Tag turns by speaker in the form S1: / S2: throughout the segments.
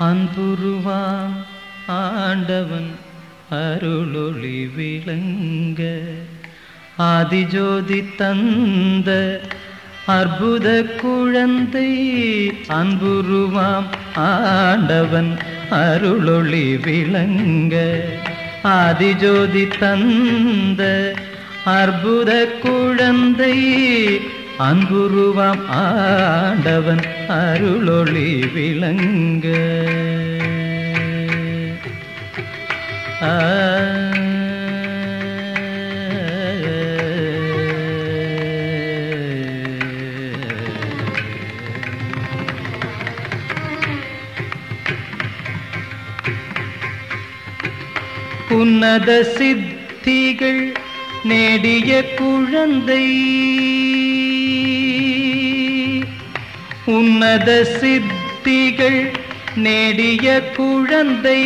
S1: அன்புருவாம் ஆண்டவன் அருளொளி விளங்க. ஆதிஜோதி தந்த அற்புத குழந்தை அன்புருவாம் ஆண்டவன் அருளொளி விளங்க. ஆதிஜோதி தந்த அற்புத குழந்தை அங்குருவாம் ஆண்டவன் அருளொளி விளங்க. ஆ. உன்னத சித்திகள் நேடிய குழந்தை. உன்னத சித்திகள் நேடிய குழந்தை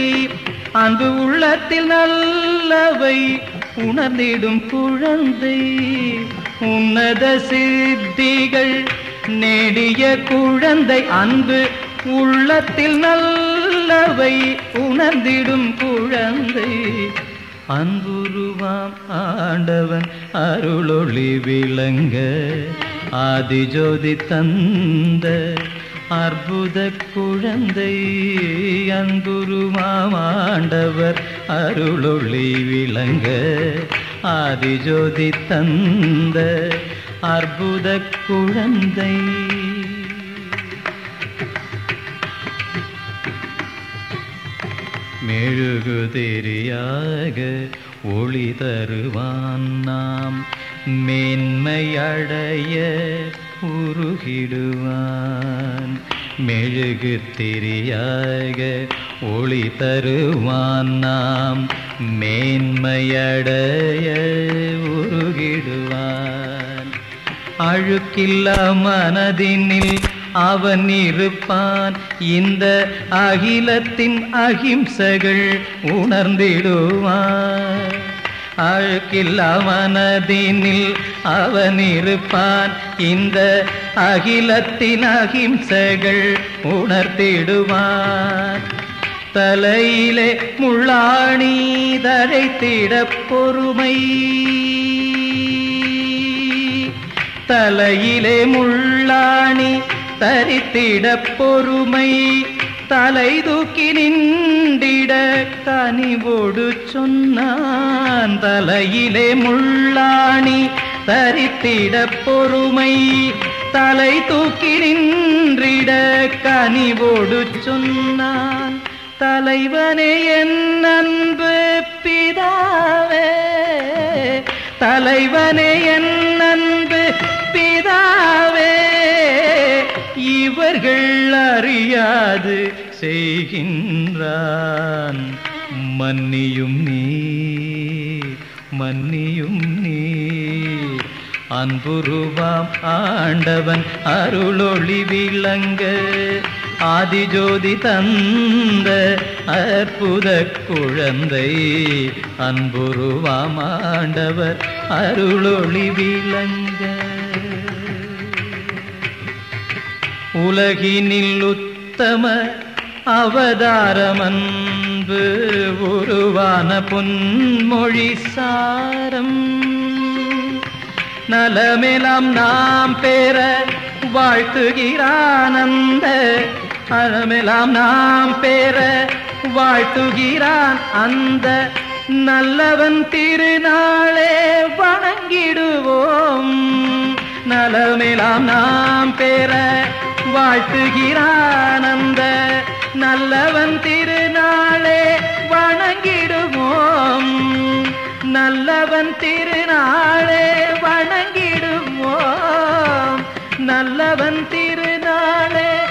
S1: அன்பு உள்ளத்தில் நல்லவை உணர்ந்திடும் குழந்தை. உன்னத சித்திகள் நேடிய குழந்தை அன்பு உள்ளத்தில் நல்லவை உணர்ந்திடும் குழந்தை. அன்புருவாம் ஆண்டவன் அருளொளி விளங்க ஆதிஜோதி தந்த அற்புத குழந்தை அன்புருமாண்டவர் அருளொளி விளங்க. ஆதிஜோதி தந்த அற்புத குழந்தை. மெழுகுதிரியாக ஒளி தருவான் நாம். மேன்மையடைய உருகிடுவான். மெழுகு திரியாக ஒளி தருவான் நாம். மேன்மையடைய உருகிடுவான். அழுக்கில்லா மனதினில் அவன் இருப்பான். இந்த அகிலத்தின் அகிம்சைகள் உணர்ந்திடுவான். அழுக்கில் அவனதினில் அவன் இருப்பான் இந்த அகிலத்தின் அகிம்சைகள் உணர்த்திடுவான். தலையிலே முள்ளாணி தழைத்திட பொறுமை. தலையிலே முள்ளாணி தரித்திட பொறுமை. தலை தூக்கி நின்றிட கனிவோடு சொன்னான். தலையிலே முள்ளாணி தரித்திட பொறுமை. தலை தூக்கி நின்றிட கனிவோடு சொன்னான். தலைவனே என் அன்பு பிதாவே. தலைவனே என் இவர்கள் அறியாது செய்கின்றான். மன்னியும் நீ மன்னியும் நீ அன்புருவாம் ஆண்டவன் அருளொளி விளங்க ஆதிஜோதி தந்த அற்புத குழந்தை. அன்புருவாம் ஆண்டவர் அருளொளி விளங்க. உலகினில் உத்தம அவதாரமன்பு உருவான பொன்மொழி சாரம். நலமெலாம் நாம் பெற வாழ்த்துகிறானந்த நலமெலாம் நாம் பெற வாழ்த்துகிறான் அந்த நல்லவன் திருநாளே வணங்கிடுவோம். நலமெலாம் நாம் பெற வாழ்த்துகிறானந்த நல்லவன் திருநாளே வணங்கிடுவோம். நல்லவன் திருநாளே வணங்கிடுவோம். நல்லவன் திருநாளே